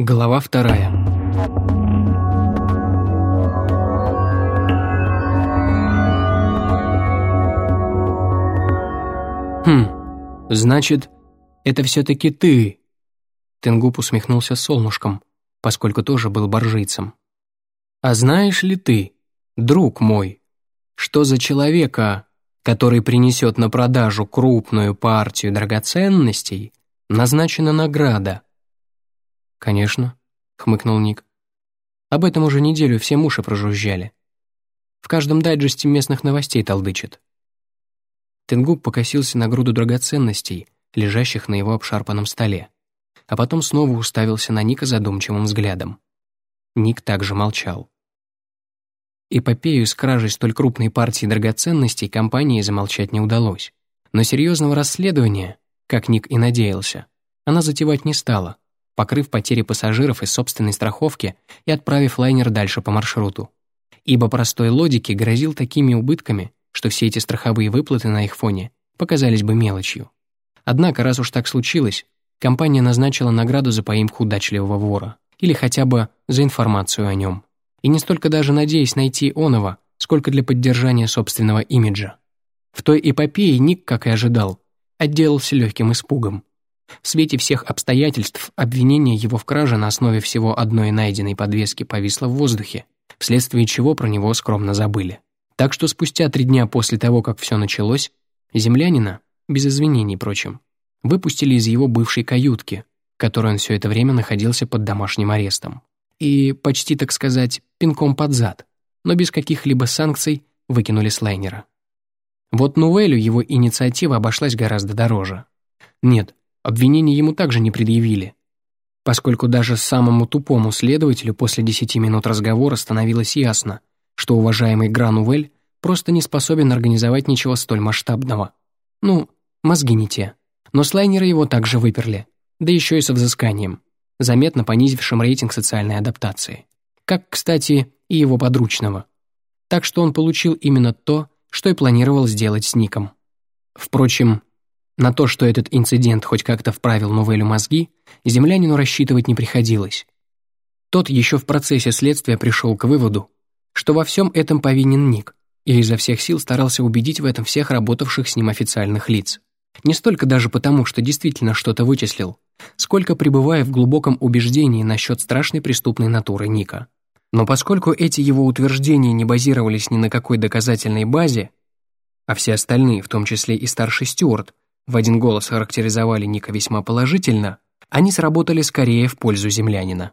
Глава вторая. «Хм, значит, это все-таки ты?» Тенгуп усмехнулся солнышком, поскольку тоже был боржийцем. «А знаешь ли ты, друг мой, что за человека, который принесет на продажу крупную партию драгоценностей, назначена награда?» «Конечно», — хмыкнул Ник. «Об этом уже неделю все уши прожужжали. В каждом дайджесте местных новостей толдычат». Тенгуб покосился на груду драгоценностей, лежащих на его обшарпанном столе, а потом снова уставился на Ника задумчивым взглядом. Ник также молчал. Эпопею с кражей столь крупной партии драгоценностей компании замолчать не удалось. Но серьезного расследования, как Ник и надеялся, она затевать не стала, покрыв потери пассажиров из собственной страховки и отправив лайнер дальше по маршруту. Ибо простой логике грозил такими убытками, что все эти страховые выплаты на их фоне показались бы мелочью. Однако, раз уж так случилось, компания назначила награду за поимку удачливого вора или хотя бы за информацию о нем. И не столько даже надеясь найти оного, сколько для поддержания собственного имиджа. В той эпопее Ник, как и ожидал, отделался легким испугом. В свете всех обстоятельств обвинение его в краже на основе всего одной найденной подвески повисло в воздухе, вследствие чего про него скромно забыли. Так что спустя три дня после того, как все началось, землянина, без извинений, прочим, выпустили из его бывшей каютки, в которой он все это время находился под домашним арестом. И, почти так сказать, пинком под зад, но без каких-либо санкций выкинули с лайнера. Вот Нувелю его инициатива обошлась гораздо дороже. Нет, Обвинений ему также не предъявили, поскольку даже самому тупому следователю после десяти минут разговора становилось ясно, что уважаемый Гранувель просто не способен организовать ничего столь масштабного. Ну, мозги не те. Но с лайнера его также выперли, да еще и со взысканием, заметно понизившим рейтинг социальной адаптации. Как, кстати, и его подручного. Так что он получил именно то, что и планировал сделать с Ником. Впрочем, на то, что этот инцидент хоть как-то вправил Новелю мозги, землянину рассчитывать не приходилось. Тот еще в процессе следствия пришел к выводу, что во всем этом повинен Ник, и изо всех сил старался убедить в этом всех работавших с ним официальных лиц. Не столько даже потому, что действительно что-то вычислил, сколько пребывая в глубоком убеждении насчет страшной преступной натуры Ника. Но поскольку эти его утверждения не базировались ни на какой доказательной базе, а все остальные, в том числе и старший Стюарт, в один голос характеризовали Ника весьма положительно, они сработали скорее в пользу землянина.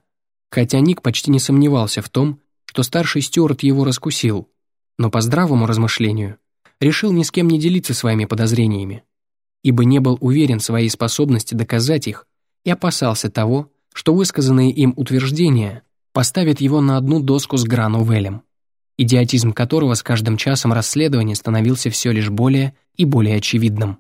Хотя Ник почти не сомневался в том, что старший Стюарт его раскусил, но по здравому размышлению решил ни с кем не делиться своими подозрениями, ибо не был уверен в своей способности доказать их и опасался того, что высказанные им утверждения поставят его на одну доску с Грану Велем, идиотизм которого с каждым часом расследования становился все лишь более и более очевидным.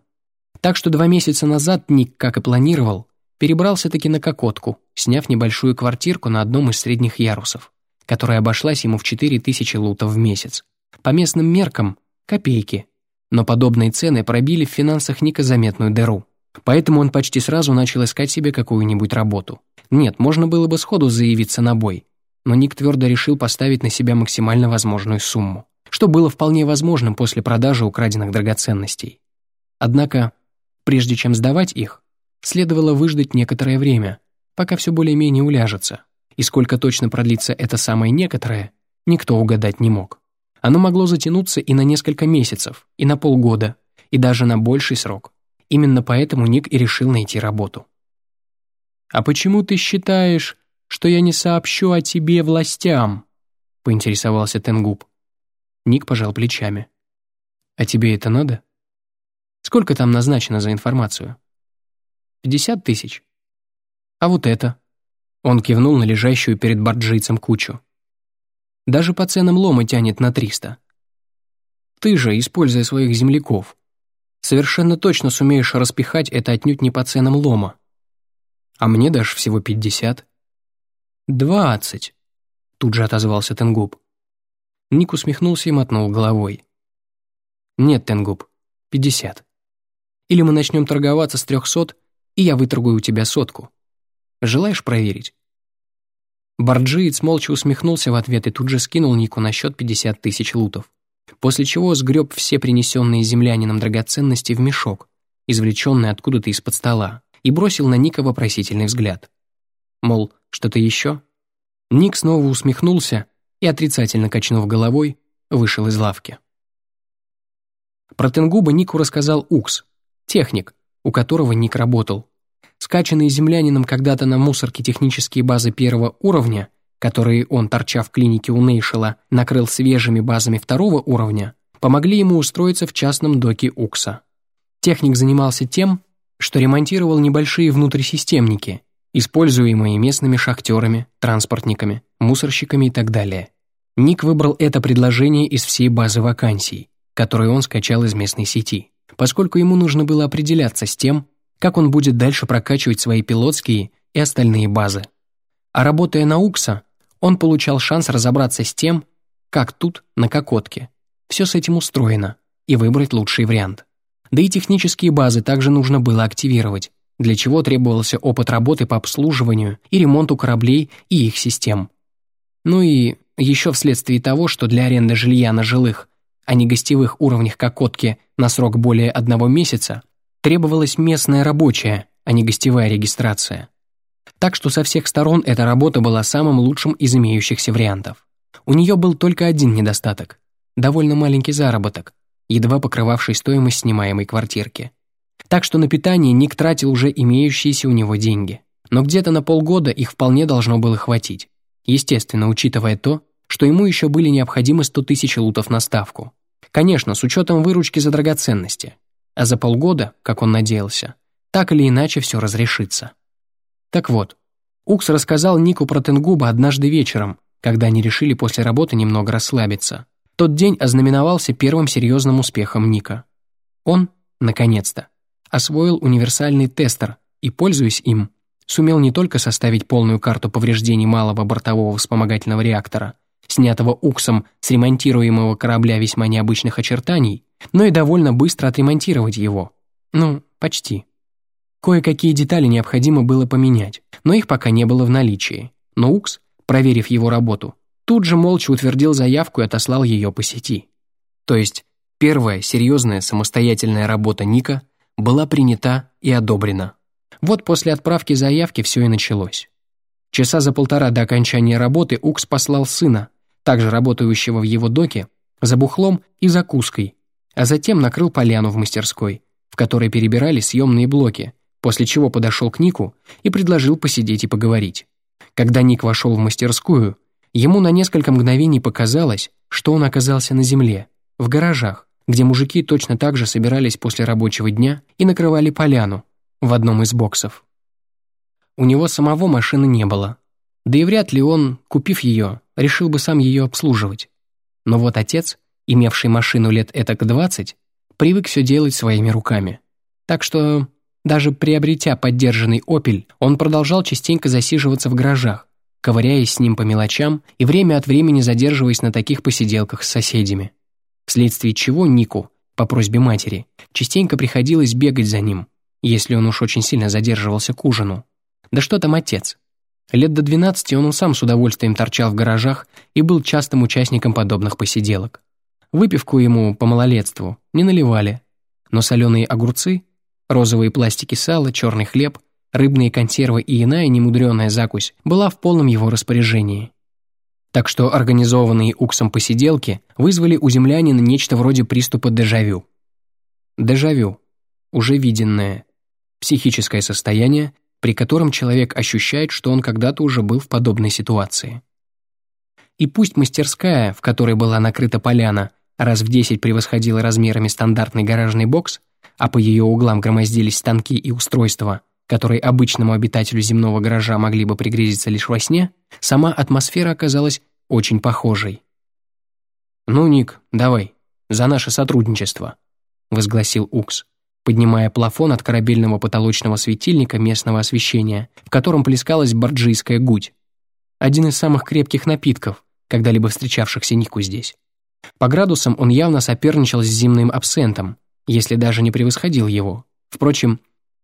Так что два месяца назад Ник, как и планировал, перебрался-таки на Кокотку, сняв небольшую квартирку на одном из средних ярусов, которая обошлась ему в 4000 лутов в месяц. По местным меркам – копейки. Но подобные цены пробили в финансах Ника заметную дыру. Поэтому он почти сразу начал искать себе какую-нибудь работу. Нет, можно было бы сходу заявиться на бой, но Ник твердо решил поставить на себя максимально возможную сумму, что было вполне возможным после продажи украденных драгоценностей. Однако Прежде чем сдавать их, следовало выждать некоторое время, пока все более-менее уляжется. И сколько точно продлится это самое некоторое, никто угадать не мог. Оно могло затянуться и на несколько месяцев, и на полгода, и даже на больший срок. Именно поэтому Ник и решил найти работу. «А почему ты считаешь, что я не сообщу о тебе властям?» — поинтересовался Тенгуб. Ник пожал плечами. «А тебе это надо?» Сколько там назначено за информацию? Пятьдесят тысяч. А вот это? Он кивнул на лежащую перед борджийцем кучу. Даже по ценам лома тянет на триста. Ты же, используя своих земляков, совершенно точно сумеешь распихать это отнюдь не по ценам лома. А мне дашь всего пятьдесят. Двадцать, тут же отозвался Тенгуб. Ник усмехнулся и мотнул головой. Нет, Тенгуб, пятьдесят. Или мы начнем торговаться с трехсот, и я выторгую у тебя сотку. Желаешь проверить?» Барджиец молча усмехнулся в ответ и тут же скинул Нику на счет 50 тысяч лутов. После чего сгреб все принесенные землянином драгоценности в мешок, извлеченный откуда-то из-под стола, и бросил на Ника вопросительный взгляд. Мол, что-то еще? Ник снова усмехнулся и, отрицательно качнув головой, вышел из лавки. Про Тенгуба Нику рассказал Укс, техник, у которого Ник работал. Скачанные землянином когда-то на мусорке технические базы первого уровня, которые он, торча в клинике у Нейшела, накрыл свежими базами второго уровня, помогли ему устроиться в частном доке Укса. Техник занимался тем, что ремонтировал небольшие внутрисистемники, используемые местными шахтерами, транспортниками, мусорщиками и так далее. Ник выбрал это предложение из всей базы вакансий, которые он скачал из местной сети, поскольку ему нужно было определяться с тем, как он будет дальше прокачивать свои пилотские и остальные базы. А работая на УКСа, он получал шанс разобраться с тем, как тут, на Кокотке. Все с этим устроено, и выбрать лучший вариант. Да и технические базы также нужно было активировать, для чего требовался опыт работы по обслуживанию и ремонту кораблей и их систем. Ну и еще вследствие того, что для аренды жилья на жилых, а не гостевых уровнях Кокотки на срок более одного месяца, требовалась местная рабочая, а не гостевая регистрация. Так что со всех сторон эта работа была самым лучшим из имеющихся вариантов. У нее был только один недостаток – довольно маленький заработок, едва покрывавший стоимость снимаемой квартирки. Так что на питание Ник тратил уже имеющиеся у него деньги. Но где-то на полгода их вполне должно было хватить. Естественно, учитывая то, что ему еще были необходимы 100 тысяч лутов на ставку. Конечно, с учетом выручки за драгоценности. А за полгода, как он надеялся, так или иначе все разрешится. Так вот, Укс рассказал Нику про Тенгуба однажды вечером, когда они решили после работы немного расслабиться. Тот день ознаменовался первым серьезным успехом Ника. Он, наконец-то, освоил универсальный тестер и, пользуясь им, сумел не только составить полную карту повреждений малого бортового вспомогательного реактора, снятого Уксом с ремонтируемого корабля весьма необычных очертаний, но и довольно быстро отремонтировать его. Ну, почти. Кое-какие детали необходимо было поменять, но их пока не было в наличии. Но Укс, проверив его работу, тут же молча утвердил заявку и отослал ее по сети. То есть первая серьезная самостоятельная работа Ника была принята и одобрена. Вот после отправки заявки все и началось. Часа за полтора до окончания работы Укс послал сына, также работающего в его доке, за бухлом и закуской, а затем накрыл поляну в мастерской, в которой перебирали съемные блоки, после чего подошел к Нику и предложил посидеть и поговорить. Когда Ник вошел в мастерскую, ему на несколько мгновений показалось, что он оказался на земле, в гаражах, где мужики точно так же собирались после рабочего дня и накрывали поляну в одном из боксов. У него самого машины не было, да и вряд ли он, купив ее, решил бы сам ее обслуживать. Но вот отец, имевший машину лет этак 20, привык все делать своими руками. Так что даже приобретя поддержанный «Опель», он продолжал частенько засиживаться в гаражах, ковыряясь с ним по мелочам и время от времени задерживаясь на таких посиделках с соседями. Вследствие чего Нику, по просьбе матери, частенько приходилось бегать за ним, если он уж очень сильно задерживался к ужину. Да что там отец? Лет до 12 он сам с удовольствием торчал в гаражах и был частым участником подобных посиделок. Выпивку ему по малолетству не наливали, но соленые огурцы Розовые пластики сала, черный хлеб, рыбные консервы и иная немудреная закусь была в полном его распоряжении. Так что организованные Уксом посиделки вызвали у землянина нечто вроде приступа дежавю. Дежавю – уже виденное, психическое состояние, при котором человек ощущает, что он когда-то уже был в подобной ситуации. И пусть мастерская, в которой была накрыта поляна, раз в десять превосходила размерами стандартный гаражный бокс, а по ее углам громоздились станки и устройства, которые обычному обитателю земного гаража могли бы пригрезиться лишь во сне, сама атмосфера оказалась очень похожей. «Ну, Ник, давай, за наше сотрудничество», — возгласил Укс, поднимая плафон от корабельного потолочного светильника местного освещения, в котором плескалась борджийская гудь. Один из самых крепких напитков, когда-либо встречавшихся Нику здесь. По градусам он явно соперничал с зимним абсентом, если даже не превосходил его. Впрочем,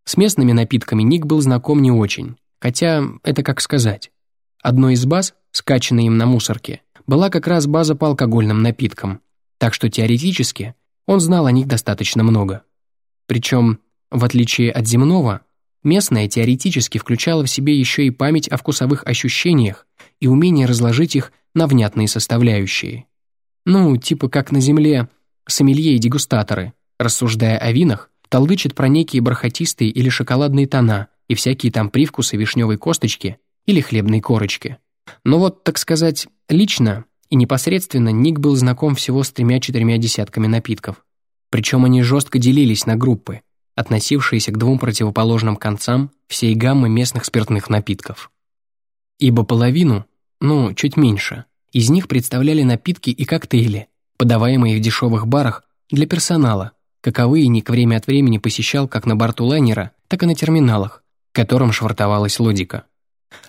с местными напитками Ник был знаком не очень, хотя это как сказать. Одной из баз, скачанной им на мусорке, была как раз база по алкогольным напиткам, так что теоретически он знал о них достаточно много. Причем, в отличие от земного, местное теоретически включало в себе еще и память о вкусовых ощущениях и умение разложить их на внятные составляющие. Ну, типа как на земле сомелье и дегустаторы, рассуждая о винах, толдычат про некие бархатистые или шоколадные тона и всякие там привкусы вишневой косточки или хлебной корочки. Но вот, так сказать, лично и непосредственно Ник был знаком всего с тремя-четырьмя десятками напитков. Причем они жестко делились на группы, относившиеся к двум противоположным концам всей гаммы местных спиртных напитков. Ибо половину, ну, чуть меньше, из них представляли напитки и коктейли, подаваемые в дешевых барах для персонала, каковые Ник время от времени посещал как на борту лайнера, так и на терминалах, к которым швартовалась лодика.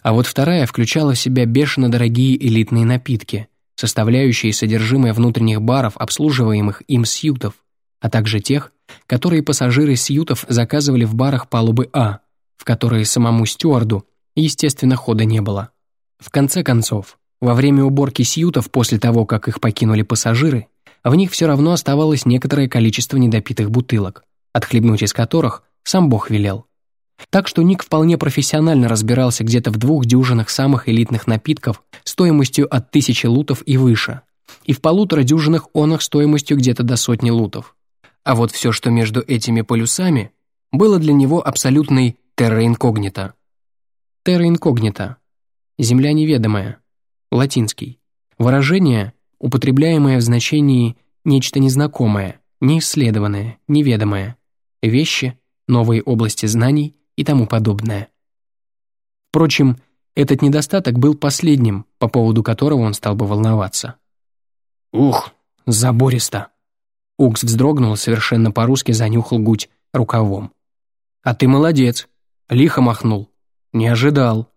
А вот вторая включала в себя бешено дорогие элитные напитки, составляющие содержимое внутренних баров, обслуживаемых им сьютов, а также тех, которые пассажиры сьютов заказывали в барах палубы А, в которые самому стюарду, естественно, хода не было. В конце концов, во время уборки сьютов после того, как их покинули пассажиры, в них все равно оставалось некоторое количество недопитых бутылок, отхлебнуть из которых сам Бог велел. Так что Ник вполне профессионально разбирался где-то в двух дюжинах самых элитных напитков стоимостью от тысячи лутов и выше, и в полутора дюжинах онах стоимостью где-то до сотни лутов. А вот все, что между этими полюсами, было для него абсолютной терра инкогнита. Терра инкогнита. Земля неведомая. Латинский. Выражение, употребляемое в значении «нечто незнакомое», неисследованное, неведомое. Вещи, новые области знаний и тому подобное. Впрочем, этот недостаток был последним, по поводу которого он стал бы волноваться. «Ух, забористо!» Укс вздрогнул, совершенно по-русски занюхал гуть рукавом. «А ты молодец!» Лихо махнул. «Не ожидал!»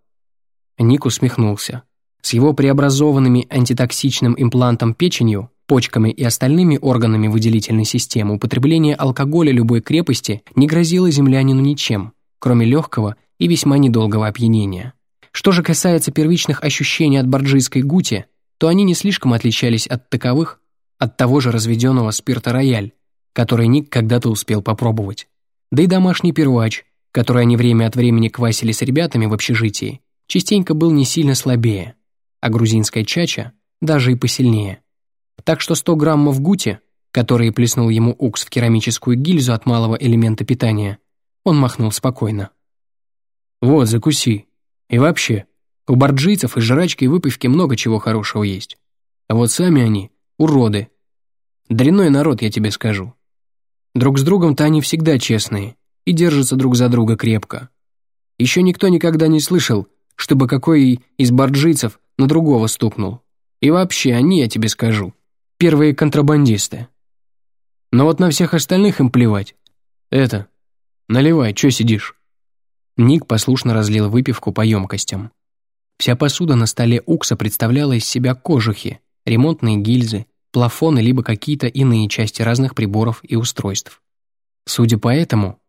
Ник усмехнулся. С его преобразованными антитоксичным имплантом печенью, почками и остальными органами выделительной системы употребление алкоголя любой крепости не грозило землянину ничем, кроме легкого и весьма недолгого опьянения. Что же касается первичных ощущений от борджийской гути, то они не слишком отличались от таковых, от того же разведенного спирта рояль, который Ник когда-то успел попробовать. Да и домашний первач, который они время от времени квасили с ребятами в общежитии, частенько был не сильно слабее, а грузинская чача даже и посильнее. Так что 100 граммов гути, которые плеснул ему укс в керамическую гильзу от малого элемента питания, он махнул спокойно. «Вот, закуси. И вообще, у борджийцев из жрачки и выпивки много чего хорошего есть. А вот сами они — уроды. Дрянной народ, я тебе скажу. Друг с другом-то они всегда честные и держатся друг за друга крепко. Еще никто никогда не слышал, чтобы какой из борджийцев на другого стукнул. И вообще, они, я тебе скажу, первые контрабандисты. Но вот на всех остальных им плевать. Это, наливай, чё сидишь?» Ник послушно разлил выпивку по емкостям. Вся посуда на столе Укса представляла из себя кожухи, ремонтные гильзы, плафоны либо какие-то иные части разных приборов и устройств. Судя по этому,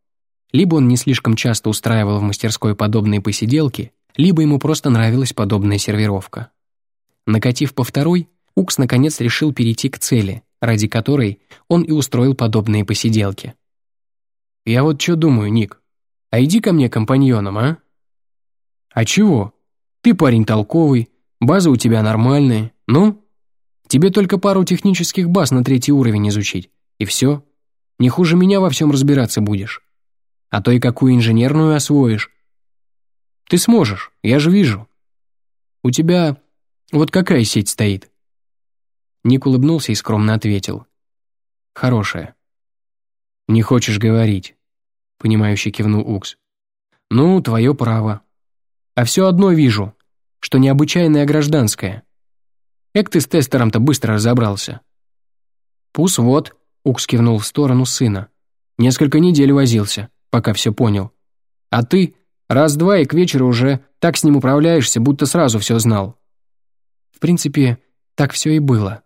либо он не слишком часто устраивал в мастерской подобные посиделки, либо ему просто нравилась подобная сервировка. Накатив по второй, Укс наконец решил перейти к цели, ради которой он и устроил подобные посиделки. «Я вот что думаю, Ник, а иди ко мне компаньоном, а?» «А чего? Ты парень толковый, база у тебя нормальная, ну? Тебе только пару технических баз на третий уровень изучить, и все. Не хуже меня во всем разбираться будешь. А то и какую инженерную освоишь. Ты сможешь, я же вижу. У тебя вот какая сеть стоит?» Ник улыбнулся и скромно ответил. «Хорошая». «Не хочешь говорить?» — понимающе кивнул Укс. «Ну, твое право. А все одно вижу, что необычайная гражданская. Эк ты с тестером-то быстро разобрался». «Пус вот», — Укс кивнул в сторону сына. «Несколько недель возился, пока все понял. А ты раз-два и к вечеру уже так с ним управляешься, будто сразу все знал». В принципе, так все и было.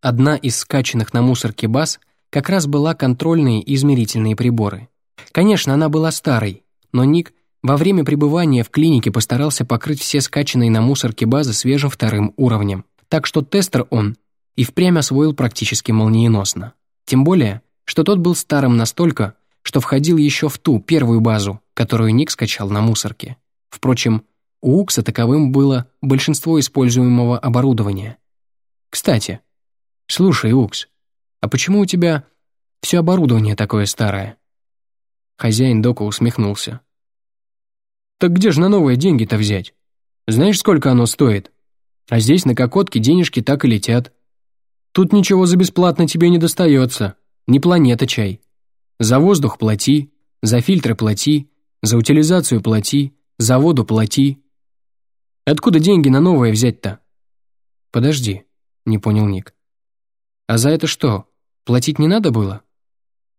Одна из скачанных на мусорке баз как раз была контрольные измерительные приборы — Конечно, она была старой, но Ник во время пребывания в клинике постарался покрыть все скачанные на мусорке базы свежим вторым уровнем, так что тестер он и впрямь освоил практически молниеносно. Тем более, что тот был старым настолько, что входил еще в ту первую базу, которую Ник скачал на мусорке. Впрочем, у Укса таковым было большинство используемого оборудования. Кстати, слушай, Укс, а почему у тебя все оборудование такое старое?» Хозяин дока усмехнулся. «Так где же на новые деньги-то взять? Знаешь, сколько оно стоит? А здесь на кокотке денежки так и летят. Тут ничего за бесплатно тебе не достается, не планета чай. За воздух плати, за фильтры плати, за утилизацию плати, за воду плати. Откуда деньги на новое взять-то?» «Подожди», — не понял Ник. «А за это что, платить не надо было?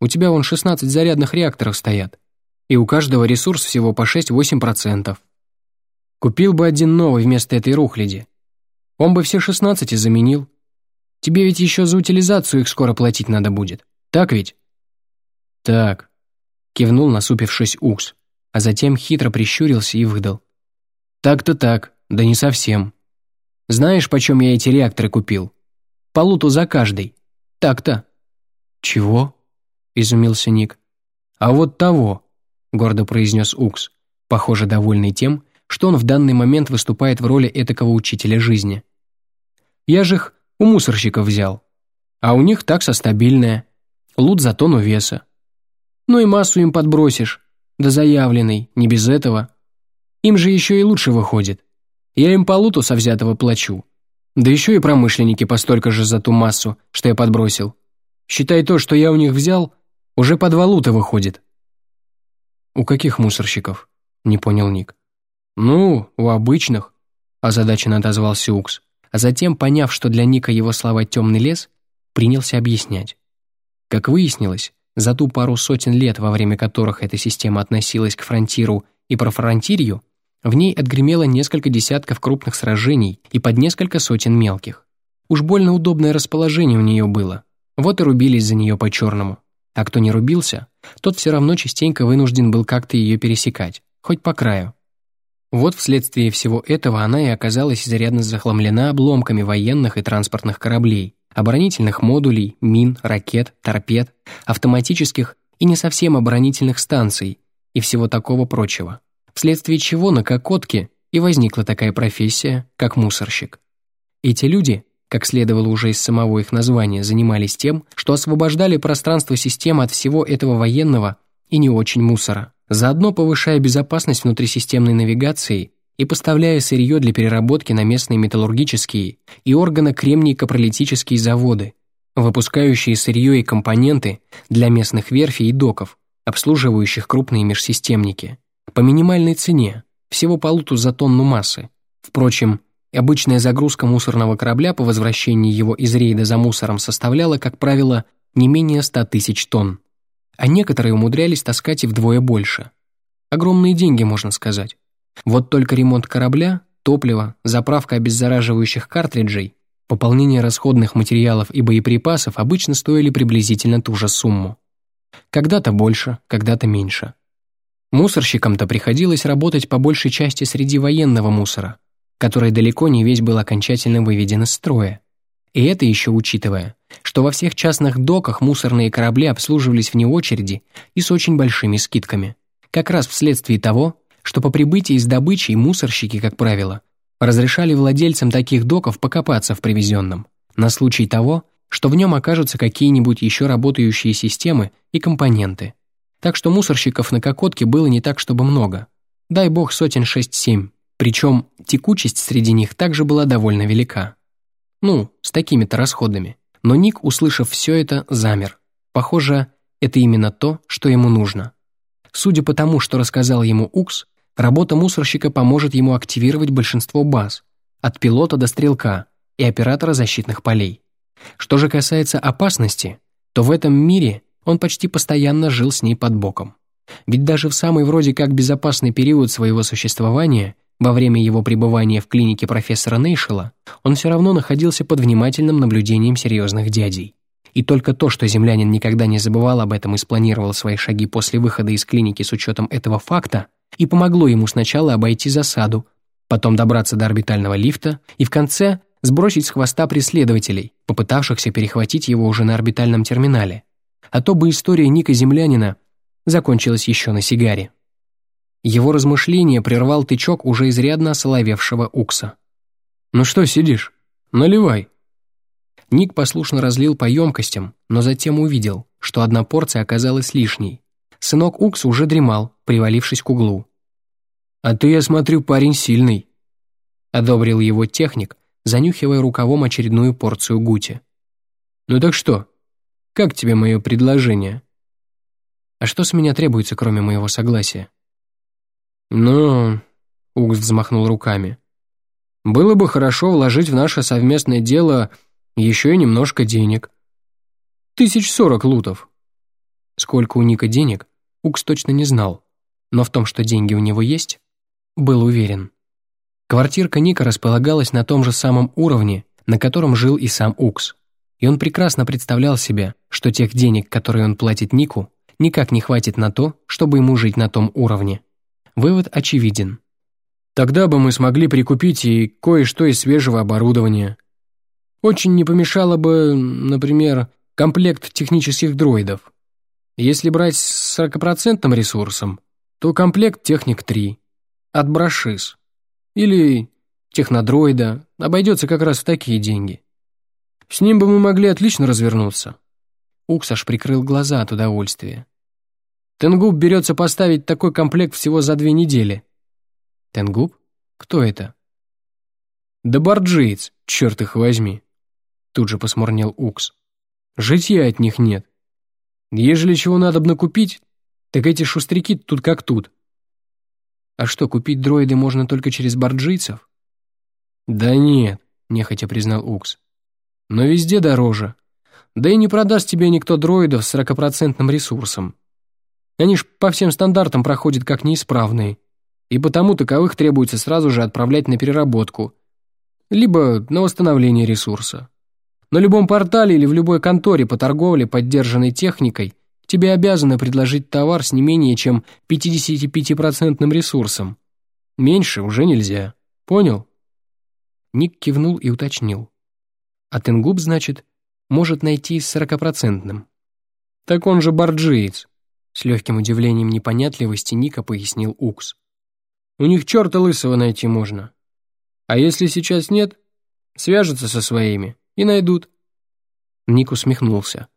У тебя вон 16 зарядных реакторов стоят, и у каждого ресурс всего по 6-8%. Купил бы один новый вместо этой рухляди. Он бы все 16 и заменил. Тебе ведь еще за утилизацию их скоро платить надо будет. Так ведь?» «Так», — кивнул, насупившись Укс, а затем хитро прищурился и выдал. «Так-то так, да не совсем. Знаешь, почем я эти реакторы купил? Полуту за каждый. Так-то». «Чего?» — изумился Ник. «А вот того», — гордо произнес Укс, похоже, довольный тем, что он в данный момент выступает в роли этакого учителя жизни. «Я же их у мусорщиков взял. А у них такса стабильная. Лут за тонну веса. Ну и массу им подбросишь. Да заявленный, не без этого. Им же еще и лучше выходит. Я им по луту со взятого плачу. Да еще и промышленники постолько же за ту массу, что я подбросил. Считай то, что я у них взял, уже под валута выходит». «У каких мусорщиков?» — не понял Ник. «Ну, у обычных», — озадаченно отозвался Укс, а затем, поняв, что для Ника его слова «темный лес», принялся объяснять. Как выяснилось, за ту пару сотен лет, во время которых эта система относилась к фронтиру и профронтирью, в ней отгремело несколько десятков крупных сражений и под несколько сотен мелких. Уж больно удобное расположение у нее было, вот и рубились за нее по-черному. А кто не рубился, тот все равно частенько вынужден был как-то ее пересекать, хоть по краю. Вот вследствие всего этого она и оказалась изрядно захламлена обломками военных и транспортных кораблей, оборонительных модулей, мин, ракет, торпед, автоматических и не совсем оборонительных станций и всего такого прочего. Вследствие чего на Кокотке и возникла такая профессия, как мусорщик. Эти люди как следовало уже из самого их названия, занимались тем, что освобождали пространство системы от всего этого военного и не очень мусора, заодно повышая безопасность внутрисистемной навигации и поставляя сырье для переработки на местные металлургические и органокремний-капролитические заводы, выпускающие сырье и компоненты для местных верфей и доков, обслуживающих крупные межсистемники, по минимальной цене, всего полуту за тонну массы. Впрочем, Обычная загрузка мусорного корабля по возвращении его из рейда за мусором составляла, как правило, не менее 100 тысяч тонн. А некоторые умудрялись таскать и вдвое больше. Огромные деньги, можно сказать. Вот только ремонт корабля, топливо, заправка обеззараживающих картриджей, пополнение расходных материалов и боеприпасов обычно стоили приблизительно ту же сумму. Когда-то больше, когда-то меньше. Мусорщикам-то приходилось работать по большей части среди военного мусора – который далеко не весь был окончательно выведен из строя. И это еще учитывая, что во всех частных доках мусорные корабли обслуживались вне очереди и с очень большими скидками. Как раз вследствие того, что по прибытии с добычей мусорщики, как правило, разрешали владельцам таких доков покопаться в привезенном, на случай того, что в нем окажутся какие-нибудь еще работающие системы и компоненты. Так что мусорщиков на Кокотке было не так, чтобы много. Дай бог сотен шесть-семь. Причем текучесть среди них также была довольно велика. Ну, с такими-то расходами. Но Ник, услышав все это, замер. Похоже, это именно то, что ему нужно. Судя по тому, что рассказал ему Укс, работа мусорщика поможет ему активировать большинство баз, от пилота до стрелка и оператора защитных полей. Что же касается опасности, то в этом мире он почти постоянно жил с ней под боком. Ведь даже в самый вроде как безопасный период своего существования во время его пребывания в клинике профессора Нейшела он все равно находился под внимательным наблюдением серьезных дядей. И только то, что землянин никогда не забывал об этом и спланировал свои шаги после выхода из клиники с учетом этого факта, и помогло ему сначала обойти засаду, потом добраться до орбитального лифта и в конце сбросить с хвоста преследователей, попытавшихся перехватить его уже на орбитальном терминале. А то бы история Ника Землянина закончилась еще на сигаре. Его размышление прервал тычок уже изрядно осоловевшего Укса. «Ну что сидишь? Наливай!» Ник послушно разлил по емкостям, но затем увидел, что одна порция оказалась лишней. Сынок Укс уже дремал, привалившись к углу. «А ты, я смотрю, парень сильный», — одобрил его техник, занюхивая рукавом очередную порцию гути. «Ну так что? Как тебе мое предложение?» «А что с меня требуется, кроме моего согласия?» «Ну...» — Укс взмахнул руками. «Было бы хорошо вложить в наше совместное дело еще и немножко денег. Тысяч сорок лутов». Сколько у Ника денег, Укс точно не знал, но в том, что деньги у него есть, был уверен. Квартирка Ника располагалась на том же самом уровне, на котором жил и сам Укс. И он прекрасно представлял себе, что тех денег, которые он платит Нику, никак не хватит на то, чтобы ему жить на том уровне. Вывод очевиден. Тогда бы мы смогли прикупить и кое-что из свежего оборудования. Очень не помешало бы, например, комплект технических дроидов. Если брать с 40% ресурсом, то комплект Техник-3 от Брашис. Или технодроида обойдется как раз в такие деньги. С ним бы мы могли отлично развернуться. Уксаш прикрыл глаза от удовольствия. Тенгуб берется поставить такой комплект всего за две недели. Тенгуб? Кто это? Да барджиец, черт их возьми. Тут же посмурнел Укс. Житья от них нет. Ежели чего надо бы накупить, так эти шустряки тут как тут. А что, купить дроиды можно только через борджийцев? Да нет, нехотя признал Укс. Но везде дороже. Да и не продаст тебе никто дроидов с 40% ресурсом. Они ж по всем стандартам проходят как неисправные, и потому таковых требуется сразу же отправлять на переработку, либо на восстановление ресурса. На любом портале или в любой конторе по торговле поддержанной техникой тебе обязаны предложить товар с не менее чем 55% ресурсом. Меньше уже нельзя. Понял? Ник кивнул и уточнил. А Тенгуб, значит, может найти с 40%. Так он же борджиец. С легким удивлением непонятливости Ника пояснил Укс. У них черта лысого найти можно. А если сейчас нет, свяжутся со своими и найдут. Ник усмехнулся.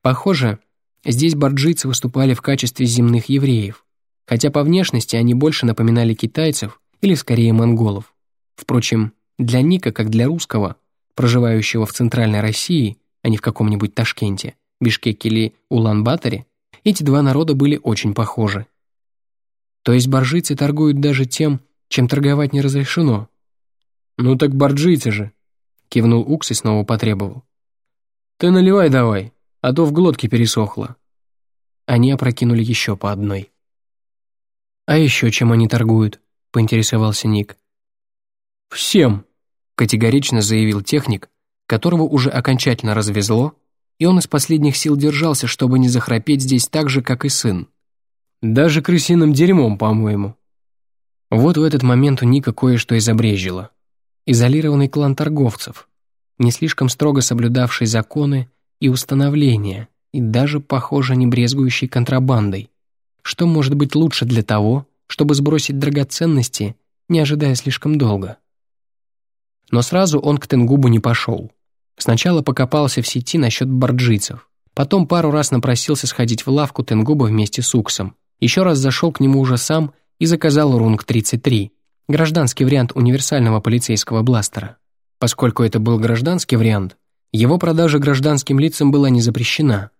Похоже, Здесь борджийцы выступали в качестве земных евреев, хотя по внешности они больше напоминали китайцев или скорее монголов. Впрочем, для Ника, как для русского, проживающего в Центральной России, а не в каком-нибудь Ташкенте, Бишкеке или Улан-Баторе, эти два народа были очень похожи. То есть боржийцы торгуют даже тем, чем торговать не разрешено. «Ну так борджийцы же!» — кивнул Укс и снова потребовал. «Ты наливай давай, а то в глотке пересохло». Они опрокинули еще по одной. «А еще чем они торгуют?» — поинтересовался Ник. «Всем», — категорично заявил техник, которого уже окончательно развезло, и он из последних сил держался, чтобы не захрапеть здесь так же, как и сын. «Даже крысиным дерьмом, по-моему». Вот в этот момент у Ника кое-что изобрежило. Изолированный клан торговцев, не слишком строго соблюдавший законы и установления, и даже, похоже, не брезгующий контрабандой. Что может быть лучше для того, чтобы сбросить драгоценности, не ожидая слишком долго? Но сразу он к Тенгубу не пошел. Сначала покопался в сети насчет борджийцев, потом пару раз напросился сходить в лавку Тенгуба вместе с Уксом, еще раз зашел к нему уже сам и заказал Рунг-33, гражданский вариант универсального полицейского бластера. Поскольку это был гражданский вариант, его продажа гражданским лицам была не запрещена.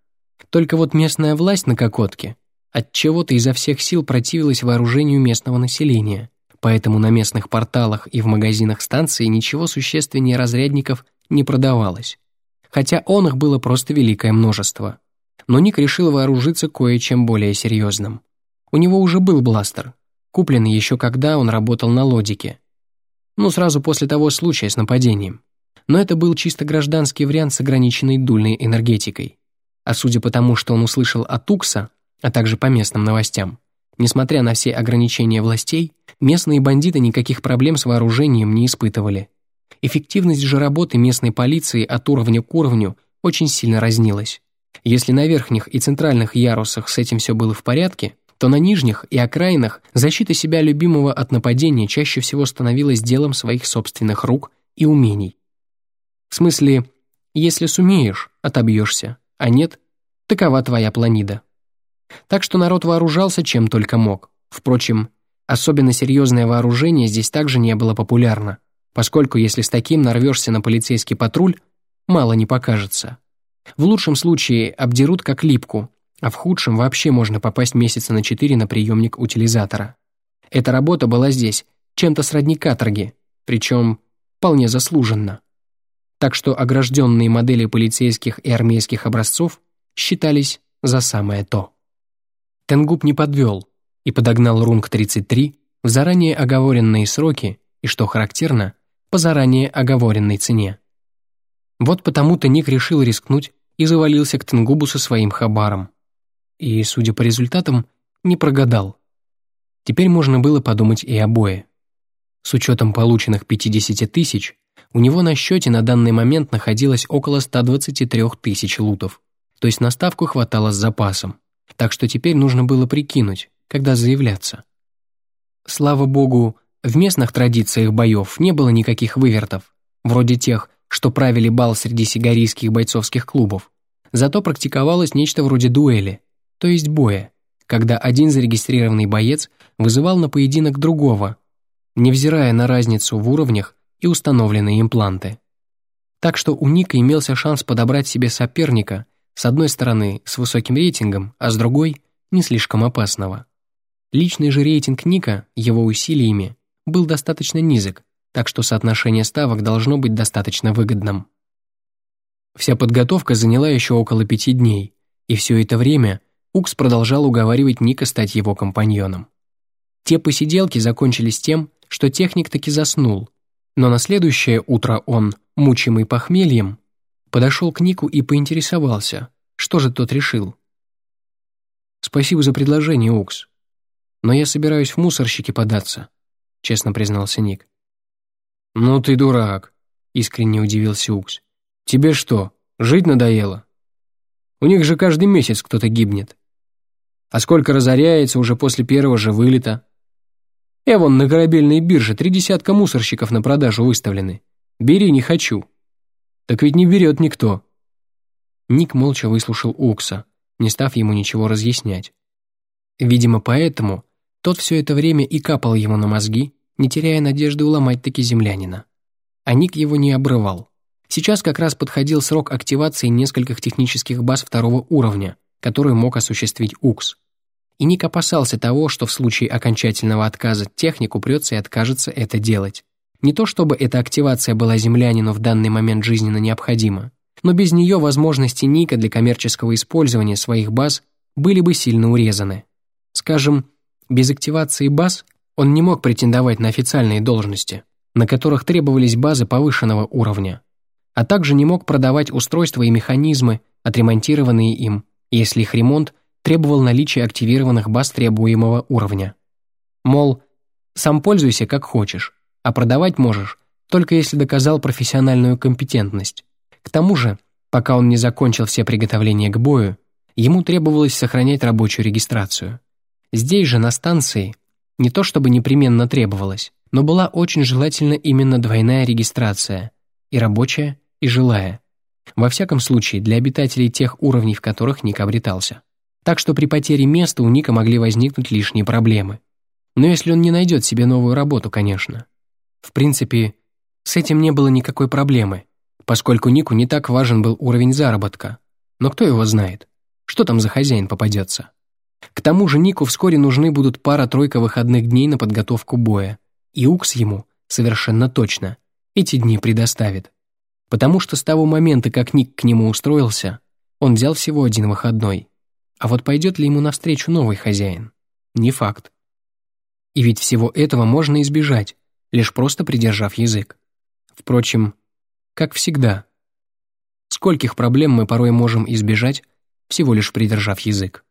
Только вот местная власть на Кокотке от чего-то изо всех сил противилась вооружению местного населения, поэтому на местных порталах и в магазинах станции ничего существеннее разрядников не продавалось. Хотя он их было просто великое множество. Но Ник решил вооружиться кое-чем более серьезным. У него уже был бластер, купленный еще когда он работал на лодике. Ну, сразу после того случая с нападением но это был чисто гражданский вариант с ограниченной дульной энергетикой. А судя по тому, что он услышал от Укса, а также по местным новостям, Несмотря на все ограничения властей, местные бандиты никаких проблем с вооружением не испытывали. Эффективность же работы местной полиции от уровня к уровню очень сильно разнилась. Если на верхних и центральных ярусах с этим все было в порядке, то на нижних и окраинах защита себя любимого от нападения чаще всего становилась делом своих собственных рук и умений. В смысле, если сумеешь, отобьешься, а нет, такова твоя планида. Так что народ вооружался чем только мог. Впрочем, особенно серьезное вооружение здесь также не было популярно, поскольку если с таким нарвешься на полицейский патруль, мало не покажется. В лучшем случае обдерут как липку, а в худшем вообще можно попасть месяца на четыре на приемник утилизатора. Эта работа была здесь чем-то сродни каторги, причем вполне заслуженно. Так что огражденные модели полицейских и армейских образцов считались за самое то. Тенгуб не подвел и подогнал Рунг-33 в заранее оговоренные сроки и, что характерно, по заранее оговоренной цене. Вот потому-то Ник решил рискнуть и завалился к Тенгубу со своим хабаром. И, судя по результатам, не прогадал. Теперь можно было подумать и о. С учетом полученных 50 тысяч, у него на счете на данный момент находилось около 123 тысяч лутов, то есть на ставку хватало с запасом. Так что теперь нужно было прикинуть, когда заявляться. Слава богу, в местных традициях боев не было никаких вывертов, вроде тех, что правили бал среди сигарийских бойцовских клубов. Зато практиковалось нечто вроде дуэли, то есть боя, когда один зарегистрированный боец вызывал на поединок другого, невзирая на разницу в уровнях и установленные импланты. Так что у Ника имелся шанс подобрать себе соперника, с одной стороны, с высоким рейтингом, а с другой – не слишком опасного. Личный же рейтинг Ника, его усилиями, был достаточно низок, так что соотношение ставок должно быть достаточно выгодным. Вся подготовка заняла еще около пяти дней, и все это время Укс продолжал уговаривать Ника стать его компаньоном. Те посиделки закончились тем, что техник таки заснул, но на следующее утро он, мучимый похмельем, подошел к Нику и поинтересовался, что же тот решил. «Спасибо за предложение, Укс, но я собираюсь в мусорщики податься», честно признался Ник. «Ну ты дурак», — искренне удивился Укс. «Тебе что, жить надоело? У них же каждый месяц кто-то гибнет. А сколько разоряется уже после первого же вылета? Я вон на корабельной бирже три десятка мусорщиков на продажу выставлены. Бери, не хочу». «Так ведь не берет никто». Ник молча выслушал Укса, не став ему ничего разъяснять. Видимо, поэтому тот все это время и капал ему на мозги, не теряя надежды уломать таки землянина. А Ник его не обрывал. Сейчас как раз подходил срок активации нескольких технических баз второго уровня, которые мог осуществить УКС. И Ник опасался того, что в случае окончательного отказа техник упрется и откажется это делать. Не то чтобы эта активация была землянину в данный момент жизненно необходима, но без нее возможности Ника для коммерческого использования своих баз были бы сильно урезаны. Скажем, без активации баз он не мог претендовать на официальные должности, на которых требовались базы повышенного уровня, а также не мог продавать устройства и механизмы, отремонтированные им, если их ремонт требовал наличия активированных баз требуемого уровня. Мол, сам пользуйся как хочешь, а продавать можешь только если доказал профессиональную компетентность. К тому же, пока он не закончил все приготовления к бою, ему требовалось сохранять рабочую регистрацию. Здесь же, на станции, не то чтобы непременно требовалось, но была очень желательна именно двойная регистрация, и рабочая, и жилая. Во всяком случае, для обитателей тех уровней, в которых Ник обретался. Так что при потере места у Ника могли возникнуть лишние проблемы. Но если он не найдет себе новую работу, конечно. В принципе, с этим не было никакой проблемы, поскольку Нику не так важен был уровень заработка. Но кто его знает? Что там за хозяин попадется? К тому же Нику вскоре нужны будут пара-тройка выходных дней на подготовку боя, и Укс ему, совершенно точно, эти дни предоставит. Потому что с того момента, как Ник к нему устроился, он взял всего один выходной. А вот пойдет ли ему навстречу новый хозяин? Не факт. И ведь всего этого можно избежать, лишь просто придержав язык. Впрочем, как всегда. Скольких проблем мы порой можем избежать, всего лишь придержав язык.